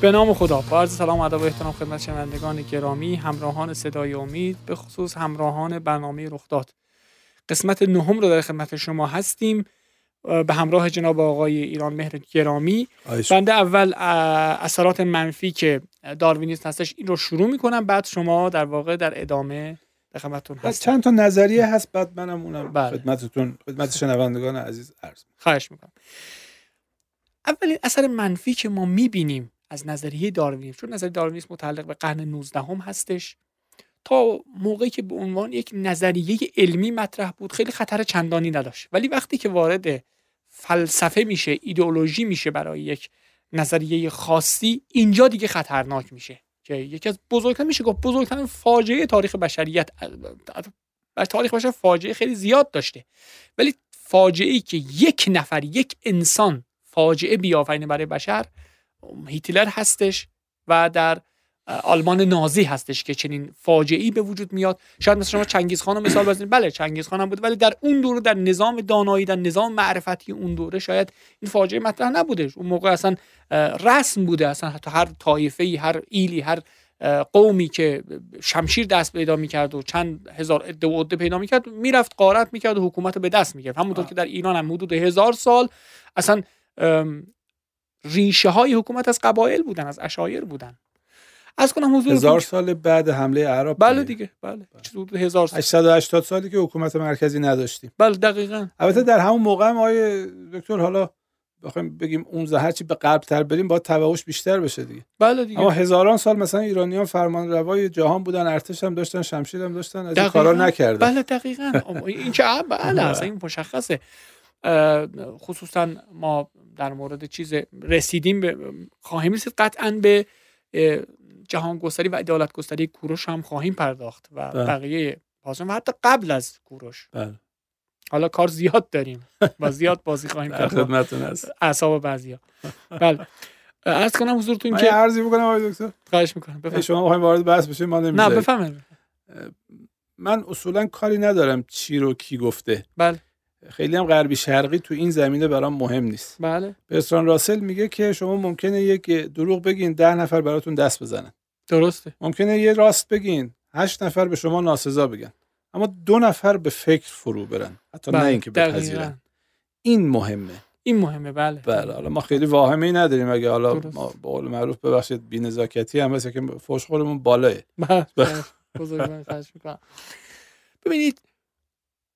به نام خدا. با عرض سلام و ادب و احترام خدمت شنوندگان گرامی همراهان صدای امید به خصوص همراهان برنامه رخداد قسمت نهم رو در خدمت شما هستیم. به همراه جناب آقای ایران مهر گرامی. بنده اول اثرات منفی که داروینیسم هستش این رو شروع می‌کنم. بعد شما در واقع در ادامه به خدمتتون هستم. چند تا نظریه هست بعد منم اونم بله. خدمتتون خدمت شنوندگان عزیز عرض خواهش می‌کنم. اولین اثر منفی که ما می‌بینیم از نظریه داروینیسم چون نظریه داروینیسم متعلق به قرن 19 هم هستش. تا موقعی که به عنوان یک نظریه علمی مطرح بود خیلی خطر چندانی نداشت. ولی وقتی که وارد فلسفه میشه ایدئولوژی میشه برای یک نظریه خاصی اینجا دیگه خطرناک میشه. که یکی از بزرگترین میشه گفت بزرگترین فاجعه تاریخ بشریت تاریخ بشر فاجعه خیلی زیاد داشته. ولی فاجعه ای که یک نفر یک انسان فاجعه بیافرینه برای بشر هیتلر هستش و در آلمان نازی هستش که چنین فاجعه‌ای به وجود میاد. شاید مثلا شما چنگیز خان رو مثال بزنید. بله چنگیز خان هم بود ولی در اون دوره در نظام دانایی در نظام معرفتی اون دوره شاید این فاجعه مطرح نبوده. اون موقع اصلا رسم بوده. اصلا حتی هر طایفه ای هر ایلی هر قومی که شمشیر دست پیدا می‌کرد و چند هزار عده و عده پیدا می‌کرد می‌رفت قارت می‌کرد و حکومت به دست می‌گرفت. همونطور که در ایران هم حدود هزار سال اصلا ریشه های حکومت از قبایل بودن از اشایر بودن. از کنم حضور هزار سال بعد حمله عرب بله دیگه بله. حدود هزار سال. 880 سالی که حکومت مرکزی نداشتیم. بله دقیقا. البته در همون موقع هم آیه دکتر حالا بخوایم بگیم اون زهر چی به قلب تر بریم با توحش بیشتر بشه دیگه. بله دیگه. اما هزاران سال مثلا ایرانیان فرمان روای جهان بودن ارتش هم داشتن شمشیر هم داشتن از این کارا نکردن. بله دقیقاً. این که بله اصلا این مشخصه. خصوصا ما در مورد چیز رسیدیم به خواهیم رسید. قطعا به جهان گستری و عدالت گستری کوروش هم خواهیم پرداخت و بله. بقیه پاسون و حتی قبل از کوروش. بله. حالا کار زیاد داریم و زیاد بازی خواهیم کرد. خدمتتون هست. اعصاب بعضیا. بله. عرض کنم حضورتون که عرضی بکنم آقای دکتر. خواهش می‌کنم. بفرمایید. شما می‌خوایم وارد بحث بشیم ما نه بفهمید من اصولا کاری ندارم چی رو کی گفته. بله. خیلی هم غربی شرقی تو این زمینه برام مهم نیست. بله. برتران راسل میگه که شما ممکنه یک دروغ بگین ده نفر براتون دست بزنن. درسته. ممکنه یه راست بگین هشت نفر به شما ناسزا بگن. اما دو نفر به فکر فرو برن. حتی بله. نه اینکه بپذیرن این مهمه. این مهمه بله. بله حالا ما خیلی واهمه ای نداریم. اگه حالا ما به قول معروف ببخشید بی‌نزاکتی هم مثل که فوش خورمون بالاه بله, بله. بزرگ ببینید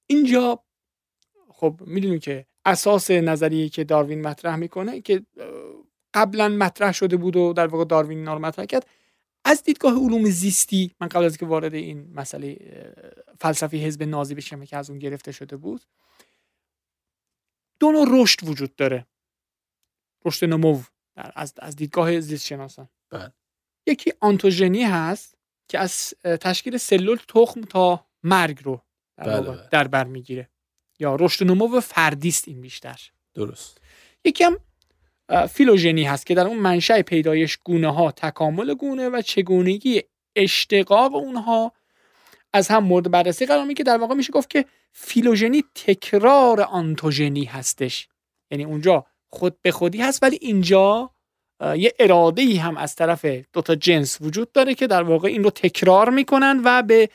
اینجا خب می‌دونیم که اساس نظریه که داروین مطرح می‌کنه که قبلا مطرح شده بود و در واقع داروین اینا رو مطرح کرد از دیدگاه علوم زیستی من قبل از که وارد این مسئله فلسفی حزب نازی بشم که از اون گرفته شده بود دو نوع رشد وجود داره رشد نمو از, از دیدگاه زیست شناسان بله. یکی آنتوژنی هست که از تشکیل سلول تخم تا مرگ رو در, بله, بله. در بر می‌گیره یا رشد و نمو فردی است این بیشتر. درست. یکی هم فیلوژنی هست که در اون منشأ پیدایش گونه ها تکامل گونه و چگونگی اشتقاق اونها از هم مورد بررسی قرار می که در واقع میشه گفت که فیلوژنی تکرار آنتوژنی هستش. یعنی اونجا خود به خودی هست ولی اینجا یه اراده ای هم از طرف دوتا جنس وجود داره که در واقع این رو تکرار می‌کنن و به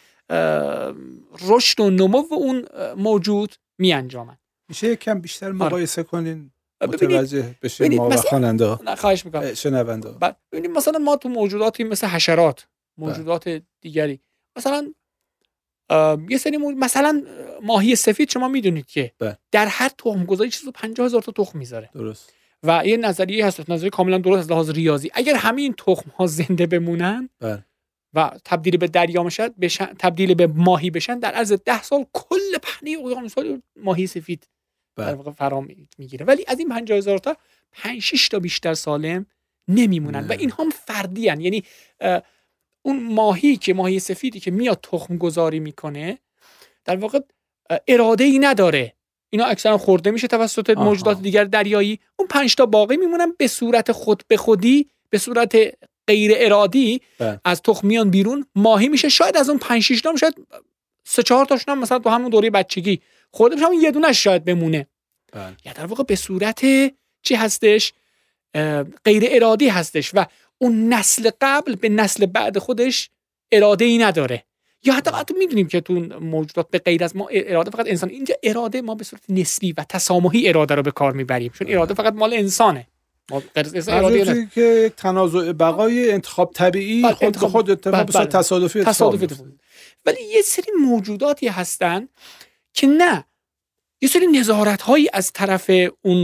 رشد و نمو اون موجود می انجامن میشه کم بیشتر آره. مقایسه کنین؟ متوجه بشین ما و خواننده نه خواهش می‌کنم. شنونده ببینید مثلا ما تو موجوداتی مثل حشرات موجودات دیگری مثلا یه سری مثلا ماهی سفید شما می‌دونید که بله. در هر تخم گذاری چیزو 50 هزار تا تخم می‌ذاره. درست. و یه نظریه هست نظریه کاملا درست از لحاظ ریاضی. اگر همین تخم ها زنده بمونن بله. و تبدیل به دریا بشن تبدیل به ماهی بشن در عرض ده سال کل پهنه اقیانوس ماهی سفید در بله. واقع فرا می‌گیره. ولی از این 50 هزار تا 5 6 تا بیشتر سالم نمیمونن و این هم فردی هن. یعنی اون ماهی که ماهی سفیدی که میاد تخم گذاری می‌کنه در واقع اراده ای نداره. اینا اکثرا خورده میشه توسط موجودات دیگر دریایی. اون پنج تا باقی میمونن به صورت خود به خودی به صورت غیر ارادی بله. از تخم میان بیرون ماهی میشه. شاید از اون 5 6 تا شاید سه چهار تاشون هم مثلا تو همون دوره بچگی. خورده بشه یه دونه شاید بمونه. بله. یا در واقع به صورت چی هستش؟ غیر ارادی هستش و اون نسل قبل به نسل بعد خودش اراده ای نداره. یا حتی حتی می‌دونیم که تو موجودات به غیر از ما اراده فقط انسان. اینجا اراده ما به صورت نسبی و تسامحی اراده رو به کار می‌بریم. چون اراده فقط مال انسانه. اراده که تنازع بقای انتخاب طبیعی بله، خود به خود اتفاق بله، بله. تصادفی تصادفی ولی یه سری موجوداتی هستن که نه یه سری نظارت هایی از طرف اون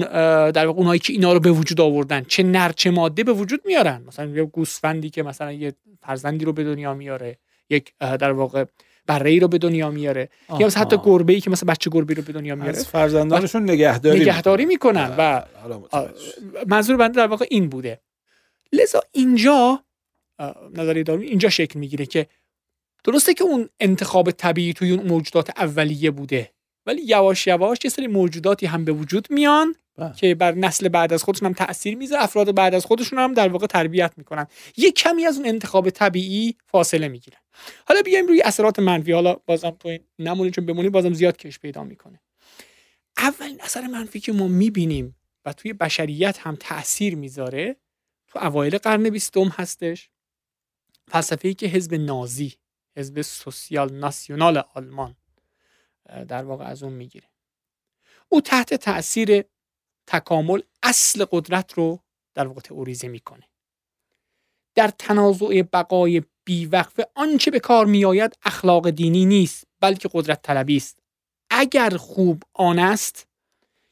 در واقع اونایی که اینا رو به وجود آوردن چه نر چه ماده به وجود میارن. مثلا یه گوسفندی که مثلا یه فرزندی رو به دنیا میاره یک در واقع بره ای رو به دنیا میاره. یا مثلا حتی گربه ای که مثلا بچه گربه رو به دنیا میاره از فرزندانشون نگهداری نگهداری می‌کنن. و منظور بنده در واقع این بوده. لذا اینجا نظریه داروین اینجا شکل می‌گیره که درسته که اون انتخاب طبیعی توی اون موجودات اولیه بوده. ولی یواش یواش یه سری موجوداتی هم به وجود میان بله. که بر نسل بعد از خودشون هم تاثیر می‌ذاره افراد بعد از خودشون هم در واقع تربیت می‌کنن. یه کمی از اون انتخاب طبیعی فاصله می‌گیرن حالا بیایم روی اثرات منفی. حالا بازم تو این نمونه چون بمونی بازم زیاد کش پیدا می‌کنه. اولین اثر منفی که ما می‌بینیم و توی بشریت هم تاثیر می‌ذاره تو اوایل قرن بیستم هستش. فلسفه که حزب نازی حزب سوسیال ناسیونال آلمان در واقع از اون می‌گیره. او تحت تاثیر تکامل اصل قدرت رو در واقع تئوریزه می‌کنه. در تنازع بقای بیوقفه آنچه به کار میآید اخلاق دینی نیست بلکه قدرت طلبی است. اگر خوب آن است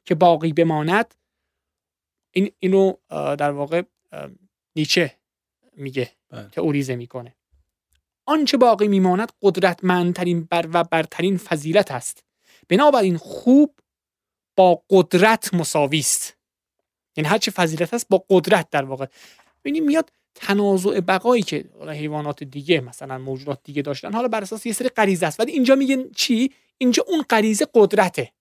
که باقی بماند این اینو در واقع نیچه میگه بله. تئوریزه می‌کنه. آنچه باقی میماند قدرتمندترین بر و برترین فضیلت است. بنابراین خوب با قدرت مساوی است. یعنی هر چه فضیلت است با قدرت در واقع. ببینیم میاد تنازع بقایی که حیوانات دیگه مثلا موجودات دیگه داشتن حالا بر اساس یه سری غریزه است. ولی اینجا میگن چی؟ اینجا اون غریزه قدرته.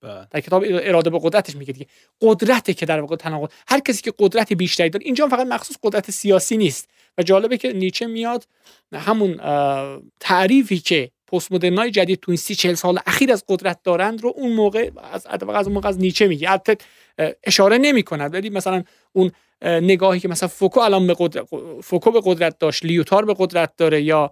بله. در کتاب اراده به قدرتش میگه دیگه. قدرته که در واقع تناقض. هر کسی که قدرت بیشتری داره اینجا فقط مخصوص قدرت سیاسی نیست. و جالبه که نیچه میاد همون تعریفی که پست مدرنای جدید تو این سی چهل سال اخیر از قدرت دارند رو اون موقع از از اون موقع از نیچه میگه. البته اشاره نمی کند ولی مثلا اون نگاهی که مثلا فوکو الان به قدرت فوکو به قدرت داشت لیوتار به قدرت داره یا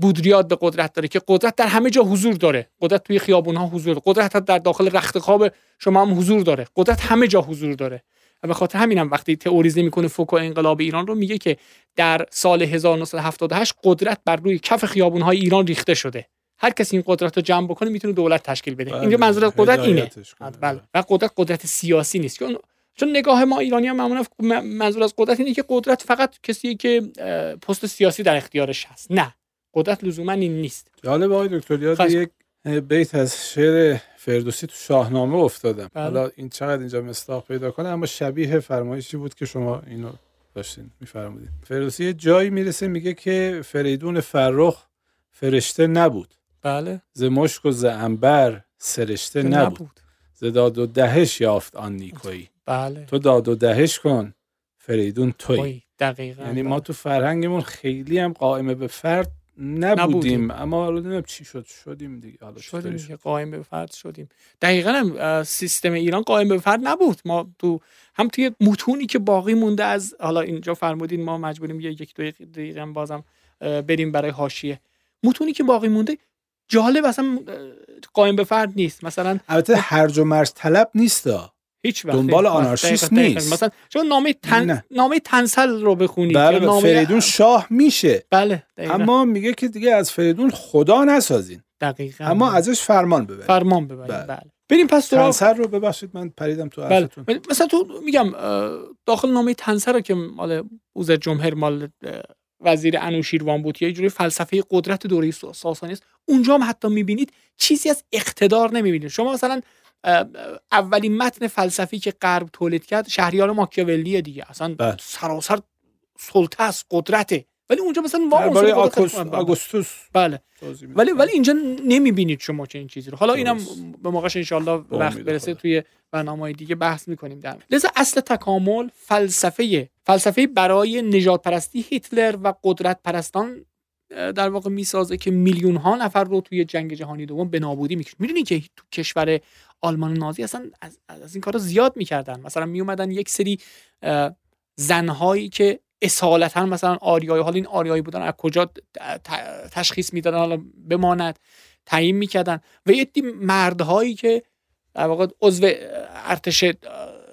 بودریاد به قدرت داره که قدرت در همه جا حضور داره. قدرت توی خیابون ها حضور داره. قدرت در داخل رخت خواب شما هم حضور داره. قدرت همه جا حضور داره. و به خاطر همینم وقتی تئوریزه می‌کنه فوکو انقلاب ایران رو میگه که در سال 1978 قدرت بر روی کف خیابون های ایران ریخته شده. هر کسی این قدرت رو جمع بکنه می‌تونه دولت تشکیل بده. بله، اینجا منظور از قدرت اینه. بله. و قدرت قدرت سیاسی نیست. چون نگاه ما ایرانی هم معمولا منظور از قدرت اینه که قدرت فقط کسی که پست سیاسی در اختیارش هست. نه. قدرت لزوما این نیست. جالب آقای دکتر یاد یک بیت از شعر فردوسی تو شاهنامه افتادم بله. حالا این چقدر اینجا مصداق پیدا کنه اما شبیه فرمایشی بود که شما اینو داشتین میفرمودین. فردوسی جایی می‌رسه میگه که فریدون فرخ فرشته نبود. بله. ز مشک و ز انبر سرشته نبود. ز داد و دهش یافت آن نیکویی. بله. تو داد و دهش کن فریدون توی دقیقا. یعنی ما تو فرهنگمون خیلی هم قائمه به فرد نبودیم, اما حالا نمی‌دونم چی شد. شدیم دیگه. حالا شدیم که قائم به فرد شدیم. دقیقا هم سیستم ایران قائم به فرد نبود. ما تو هم توی متونی که باقی مونده از حالا اینجا فرمودین ما مجبوریم یه یک دو دقیقه بازم بریم برای حاشیه. متونی که باقی مونده جالب اصلا قائم به فرد نیست. مثلا البته هرج و مرج طلب نیست. هیچ وقت دنبال آنارشیست نیست. مثلا چون نامه تن... نامه تنسل رو بخونید بله نامه... فریدون شاه میشه. بله دقیقا. اما میگه که دیگه از فریدون خدا نسازین. دقیقا. اما ازش فرمان ببرید. فرمان ببرید بله, بله. بریم پس تنسل رو ببخشید من پریدم تو بله. مثلا تو میگم داخل نامه تنسل رو که مال اوزر جمهر مال وزیر انوشیروان بود یه جوری فلسفه قدرت دوره ساسانی است اونجا هم حتی می‌بینید چیزی از اقتدار نمی‌بینید. شما مثلا اولین متن فلسفی که غرب تولید کرد شهریار ماکیاولی دیگه. اصلا بله. سراسر سلطه است قدرته. ولی اونجا مثلا برای آگوستوس بله. ولی ولی اینجا نمی‌بینید شما چه این چیزی رو. حالا اینم به موقعش انشالله وقت برسه توی برنامه دیگه بحث می‌کنیم در لذا اصل تکامل فلسفه فلسفه برای نجات پرستی هیتلر و قدرت پرستان در واقع می‌سازه که میلیون ها نفر رو توی جنگ جهانی دوم به نابودی می‌کشه. می‌دونی که تو کشور آلمان نازی اصلا از, از این کارا زیاد می‌کردن. مثلا میومدن یک سری زنهایی که اصالتا مثلا آریایی حالا این آریایی بودن از کجا تشخیص می‌دادن حالا بماند تعیین می‌کردن. و یه مردهایی که در واقع عضو ارتش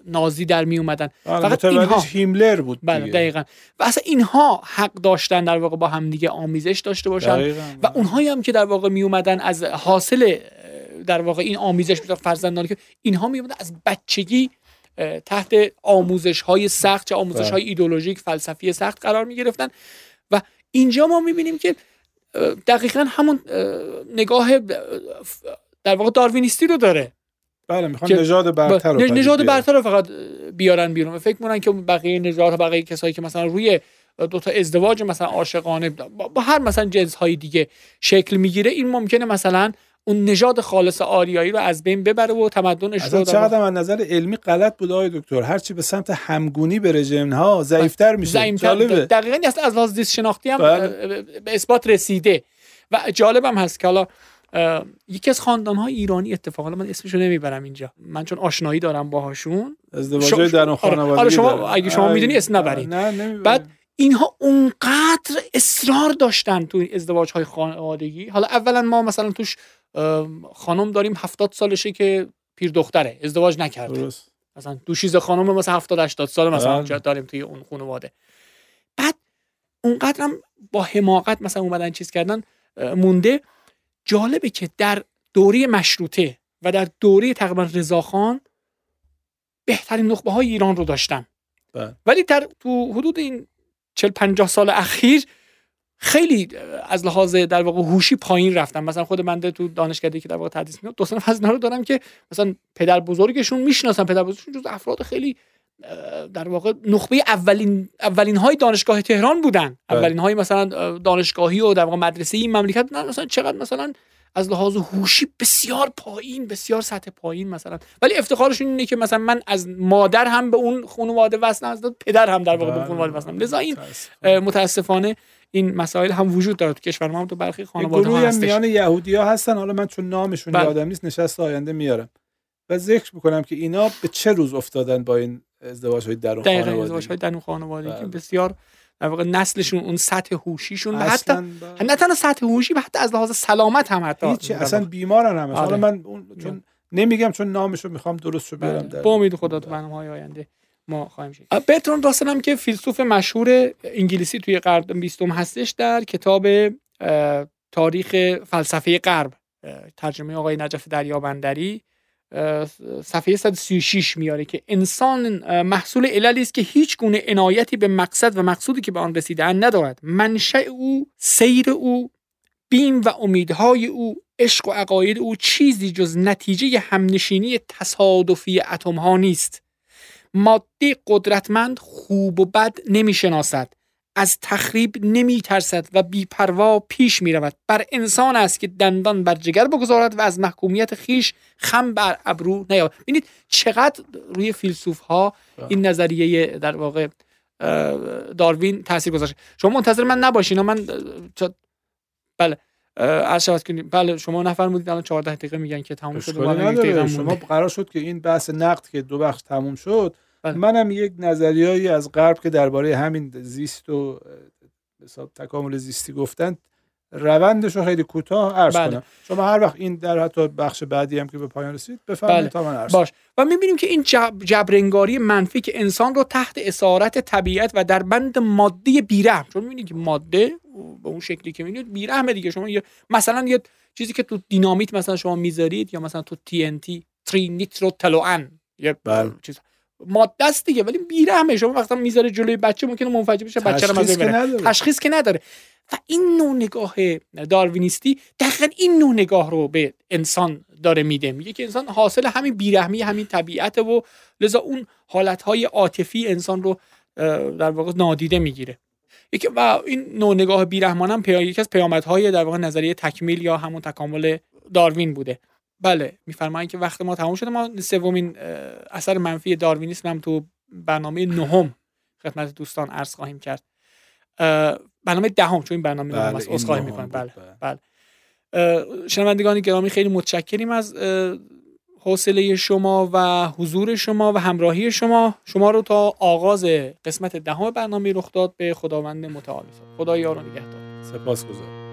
نازی در می اومدن. بله، فقط اینها. هیملر بود بله دقیقا. و اصلا اینها حق داشتن در واقع با همدیگه آمیزش داشته باشن. و اونهایی هم که در واقع می اومدن از حاصل در واقع این آمیزش فرزندانی که اینها می اومدن از بچگی تحت آموزش های سخت چه آموزش های بله. ایدولوژیک فلسفی سخت قرار می گرفتن. و اینجا ما می بینیم که دقیقا همون نگاه در واقع داروینیستی رو داره. بله می‌خوان نژاد برتر رو نژاد برتر رو فقط بیارن بیرون و فکر می‌کنن که بقیه نژاد بقیه کسایی که مثلا روی دو تا ازدواج مثلا عاشقانه با هر مثلا جنس های دیگه شکل می‌گیره این ممکنه مثلا اون نژاد خالص آریایی رو از بین ببره و تمدنش رو چقدر از نظر علمی غلط بود آقای دکتر. هرچی به سمت همگونی بره ها ضعیفتر میشه. ضعیفتر دقیقاً از لحاظ زیست شناختی هم بله. به اثبات رسیده. و جالبم هست که حالا یکی از خاندان های ایرانی اتفاقا من اسمشو نمی‌برم اینجا. من چون آشنایی دارم باهاشون. ازدواج در اون آره. خانواده آره شما اگه شما می‌دونی اسم نبرید. نه بعد اینها اونقدر اصرار داشتن تو این ازدواج های خانوادگی. حالا اولا ما مثلا توش خانم داریم هفتاد سالشه که پیر دختره. ازدواج نکرده. درست. مثلا دوشیز خانم مثلا 70 80 سال مثلا بله. داریم توی اون خانواده. بعد اونقدرم با حماقت مثلا اومدن چیز کردن مونده. جالبه که در دوره مشروطه و در دوره تقریبا رضاخان بهترین نخبه های ایران رو داشتن. بله. ولی در تو حدود این 40 50 سال اخیر خیلی از لحاظ در واقع هوشی پایین رفتن. مثلا خود من تو دانشکده که در واقع تدریس می‌کنم دو سه از رو دارم که مثلا پدر بزرگشون می‌شناسن. پدر بزرگشون جز افراد خیلی در واقع نخبه اولین اولین های دانشگاه تهران بودن. بله. اولین های مثلا دانشگاهی و در واقع مدرسه این مملکت. بودن مثلا چقدر مثلا از لحاظ هوشی بسیار پایین بسیار سطح پایین مثلا. ولی افتخارشون اینه که مثلا من از مادر هم به اون خانواده وصلم از پدر هم در واقع به اون خانواده وصلم لذا این متاسفانه. این مسائل هم وجود داره تو کشور ما هم تو برخی خانواده ها هستش. میان یهودی ها هستن. حالا من چون نامشون بله. یادم نیست نشست آینده میارم. ذکر می‌کنم که اینا به چه روز افتادن با این ازدواج های درون خانوادگی ازدواج های درون خانوادگی بله. بسیار در واقع نسلشون اون سطح هوشیشون حتی نه تنها سطح هوشی و حتی از لحاظ سلامت هم حتی. هیچ اصلا بیمارن هم حالا من اون چون نمیگم چون نامشو می‌خوام درست شو بیارم بله. با امید خدا تو برنامه های آینده ما خواهیم شد برتران راسل هم که فیلسوف مشهور انگلیسی توی قرن بیستم هستش در کتاب تاریخ فلسفه غرب ترجمه آقای نجف دریابندری. صفحه 136 میاره که انسان محصول عللی است که هیچ گونه عنایتی به مقصد و مقصودی که به آن رسیدن ندارد. منشأ او سیر او بیم و امیدهای او عشق و عقاید او چیزی جز نتیجه همنشینی تصادفی اتم ها نیست. ماده قدرتمند خوب و بد نمی‌شناسد. از تخریب نمی ترسد و بیپروا پیش می رود بر انسان است که دندان بر جگر بگذارد و از محکومیت خیش خم بر ابرو نیابد. ببینید چقدر روی فیلسوف ها این نظریه در واقع داروین تاثیر گذاشته شما منتظر من نباشین من بله از کنیم بله شما نفرمودید الان 14 دقیقه میگن که تموم شد شما قرار شد که این بحث نقد که دو بخش تموم شد بله. منم یک نظریایی از غرب که درباره همین زیست و حساب تکامل زیستی گفتن روندش رو خیلی کوتاه عرض بله. کنم شما هر وقت این در حتی بخش بعدی هم که به پایان رسید بفرمایید بله. تا من عرض باش و می‌بینیم که این جب... جبرنگاری منفی که انسان رو تحت اسارت طبیعت و در بند ماده بیرحم چون می‌بینید که ماده به اون شکلی که می‌بینید بیرحمه دیگه شما مثلا یه چیزی که تو دینامیت مثلا شما می‌ذارید یا مثلا تو تی ان تی تری نیترو تلوان یه بله. چیز ماده است دیگه ولی بیرحمه. شما وقتا می‌ذاره جلوی بچه ممکنه منفجر بشه بچه رو از تشخیص که نداره. و این نوع نگاه داروینیستی دقیقا این نوع نگاه رو به انسان داره میده. میگه که انسان حاصل همین بیرحمی همین طبیعت و لذا اون حالتهای عاطفی انسان رو در واقع نادیده می‌گیره. و این نوع نگاه بیرحمانم پی... یکی از پیامدهای در واقع نظریه تکمیل یا همون تکامل داروین بوده. بله میفرمایید که وقت ما تمام شده. ما سومین اثر منفی داروینیسم هم تو برنامه نهم خدمت دوستان عرض خواهیم کرد. برنامه دهم چون این برنامه بله نهم است عذرخواهی می‌کنم. بله بله, بله. شنوندگان گرامی خیلی متشکریم از حوصله شما و حضور شما و همراهی شما. شما رو تا آغاز قسمت دهم برنامه رخ داد. به خداوند متعال خدا یار و نگهدار. سپاسگزارم.